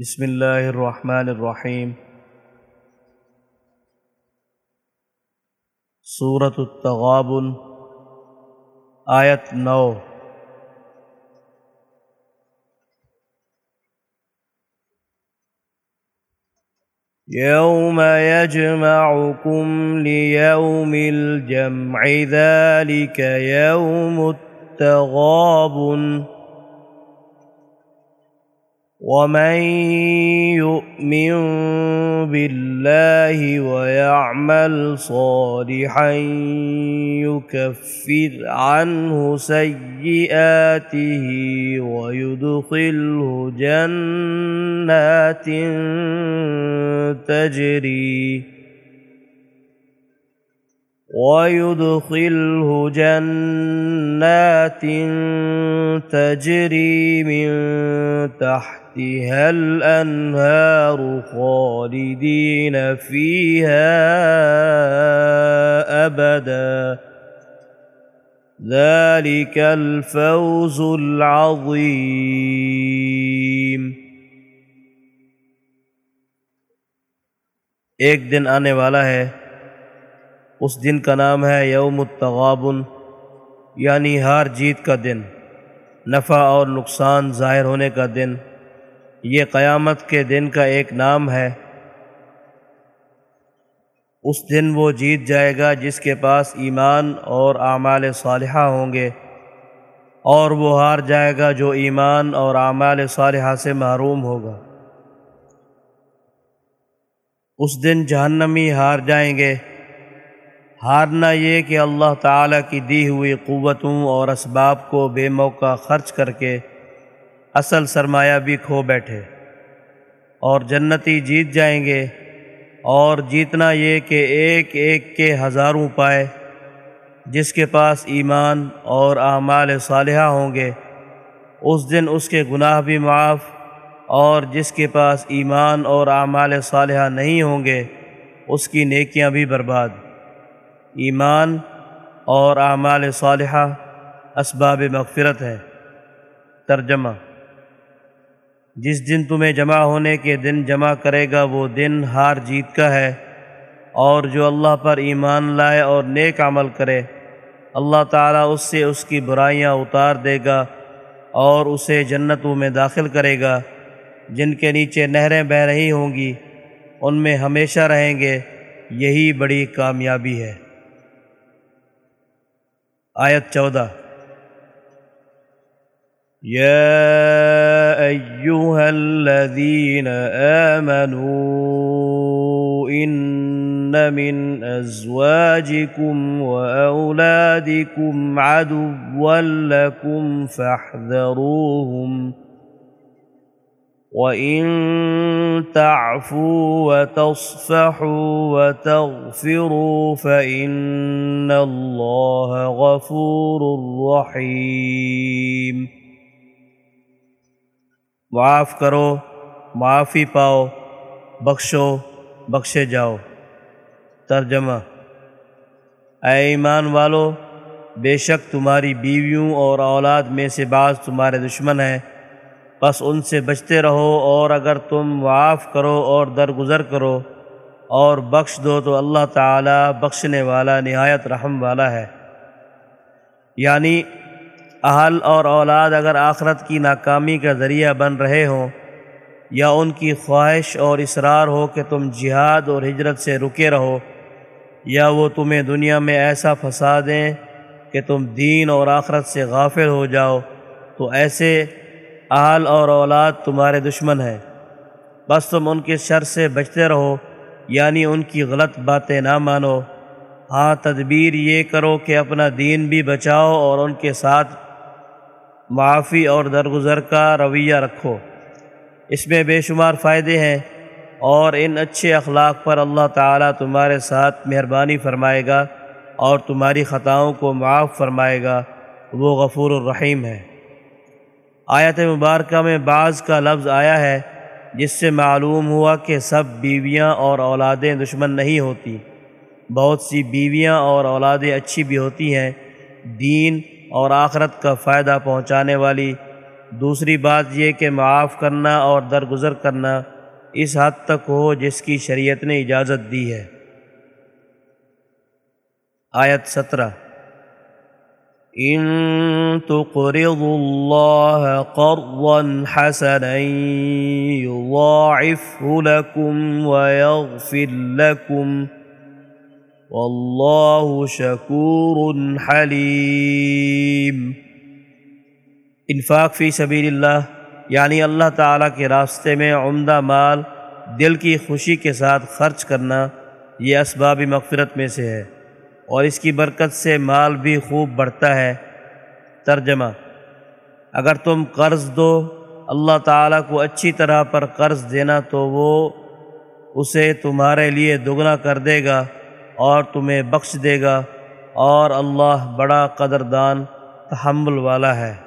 بسم اللہ الرحمن الرحیم۔ صورت التغابن، آیت نو۔ يوم يجمعكم ليوم الجمع ذلك يوم التغابن۔ ومن يؤمن بالله ويعمل صالحا يكفر عنه سيئاته ويدخله جنات تجري ويدخله جنات تجري من تحتها الأنهار خالدين فيها أبدا ذلك الفوز العظيم ایک دن آنے والا ہے۔ اس دن کا نام ہے یوم التغابن یعنی ہار جیت کا دن۔ نفع اور نقصان ظاہر ہونے کا دن، یہ قیامت کے دن کا ایک نام ہے۔ اس دن وہ جیت جائے گا جس کے پاس ایمان اور اعمال صالحہ ہوں گے، اور وہ ہار جائے گا جو ایمان اور اعمال صالحہ سے محروم ہوگا۔ اس دن جہنمی ہار جائیں گے ہارنا یہ کہ اللہ تعالیٰ کی دی ہوئی قوتوں اور اسباب کو بے موقع خرچ کر کے اصل سرمایہ بھی کھو بیٹھے اور جنتی جیت جائیں گے اور جیتنا یہ کہ ایک ایک کے ہزاروں پائے جس کے پاس ایمان اور اعمال صالحہ ہوں گے، اس دن اس کے گناہ بھی معاف اور جس کے پاس ایمان اور اعمال صالحہ نہیں ہوں گے، اس کی نیکیاں بھی برباد۔ ایمان اور اعمال صالحہ اسباب مغفرت ہے۔ ترجمہ جس دن تمہیں جمع ہونے کے دن جمع کرے گا، وہ دن ہار جیت کا ہے۔ اور جو اللہ پر ایمان لائے اور نیک عمل کرے، اللہ تعالیٰ اس سے اس کی برائیاں اتار دے گا اور اسے جنتوں میں داخل کرے گا۔ جن کے نیچے نہریں بہ رہی ہوں گی، ان میں ہمیشہ رہیں گے، یہی بڑی کامیابی ہے۔ آیت چودہ۔ يا أيها الذين آمنوا إن من أزواجكم وأولادكم عدوا لكم فاحذروهم وإن تعفوا وتصفحوا وتغفروا فإن الله غفور رحيم معاف کرو، معافی پاؤ، بخشو، بخشے جاؤ۔ ترجمہ، اے ایمان والو، بے شک تمہاری بیویوں اور اولاد میں سے بعض تمہارے دشمن ہیں۔ بس ان سے بچتے رہو اور اگر تم معاف کرو اور درگزر کرو اور بخش دو تو اللہ تعالیٰ بخشنے والا نہایت رحم والا ہے۔ یعنی اہل اور اولاد اگر آخرت کی ناکامی کا ذریعہ بن رہے ہوں یا ان کی خواہش اور اصرار ہو کہ تم جہاد اور ہجرت سے رکے رہو یا وہ تمہیں دنیا میں ایسا پھنسا دیں کہ تم دین اور آخرت سے غافل ہو جاؤ تو ایسے اہل اور اولاد تمہارے دشمن ہیں۔ بس تم ان کے شر سے بچتے رہو یعنی ان کی غلط باتیں نہ مانو۔ ہاں تدبیر یہ کرو کہ اپنا دین بھی بچاؤ اور ان کے ساتھ معافی اور درگزر کا رویہ رکھو۔ اس میں بے شمار فائدے ہیں اور ان اچھے اخلاق پر اللہ تعالیٰ تمہارے ساتھ مہربانی فرمائے گا اور تمہاری خطاؤں کو معاف فرمائے گا۔ وہ غفور الرحیم ہے۔ آیت مبارکہ میں بعض کا لفظ آیا ہے جس سے معلوم ہوا کہ سب بیویاں اور اولادیں دشمن نہیں ہوتی۔ بہت سی بیویاں اور اولادیں اچھی بھی ہوتی ہیں۔ دین اور آخرت کا فائدہ پہنچانے والی۔ دوسری بات یہ کہ معاف کرنا اور درگزر کرنا اس حد تک ہو جس کی شریعت نے اجازت دی ہے۔ آیت سترہ۔ ان تقرضوا الله قرضا حسنا يضاعفه لكم ويغفر لكم والله شكور حليم۔ انفاق فی سبیل اللہ یعنی اللہ تعالیٰ کے راستے میں عمدہ مال، دل کی خوشی کے ساتھ خرچ کرنا، یہ اسباب مغفرت میں سے ہے۔ اور اس کی برکت سے مال بھی خوب بڑھتا ہے۔ ترجمہ اگر تم قرض دو، اللہ تعالیٰ کو اچھی طرح پر قرض دینا تو وہ اسے تمہارے لیے دگنا کر دے گا اور تمہیں بخش دے گا اور اللہ بڑا قدردان، تحمل والا ہے۔